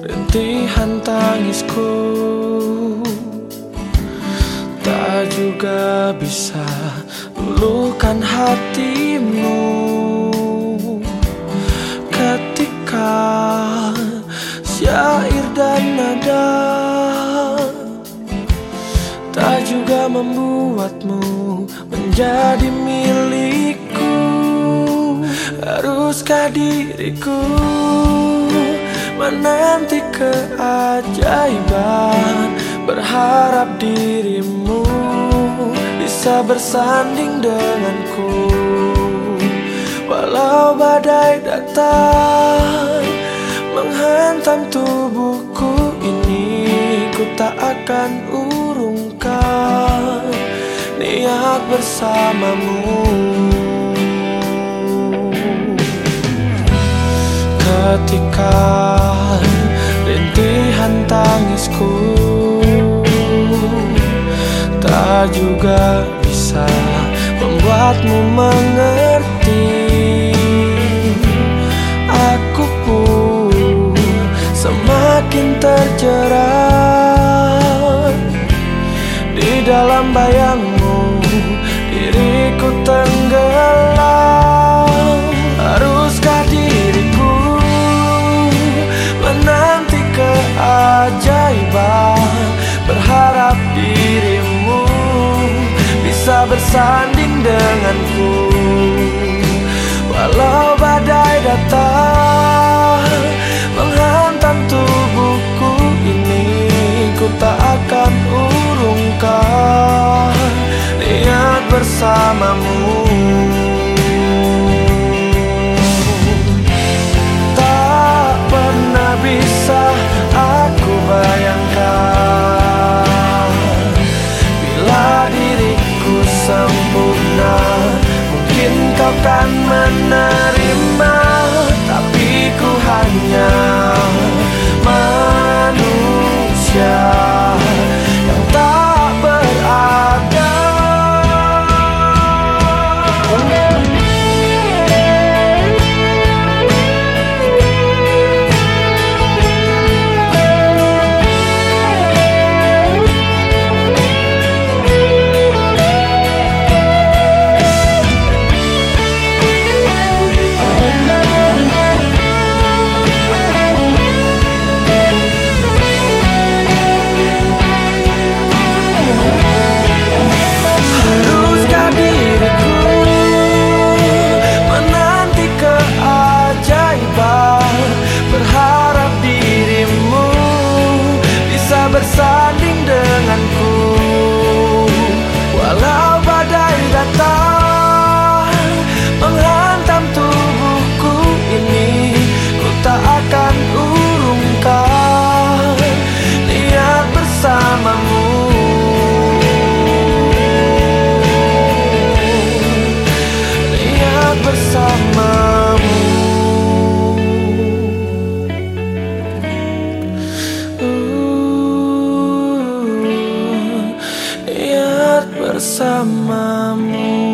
rintihan tangisku Tak juga bisa luluhkan hatimu. Ketika syair dan nada Tak juga membuatmu menjadi milikku Haruskah diriku menanti keajaiban. Berharap dirimu bisa bersanding denganku. Walau badai datang menghantam tubuhku ini Ku tak akan urungkan niat bersamamu Ketika rintihan tangisku. Tak juga bisa membuatmu mengerti. Aku pun semakin terjerat. Di dalam bayangmu diriku tenggelam bersanding denganku. Walau badai datang menghantam tubuhku ini Ku tak akan urungkan niat bersamamu Mungkin kau kan menerima passar. bersamamu.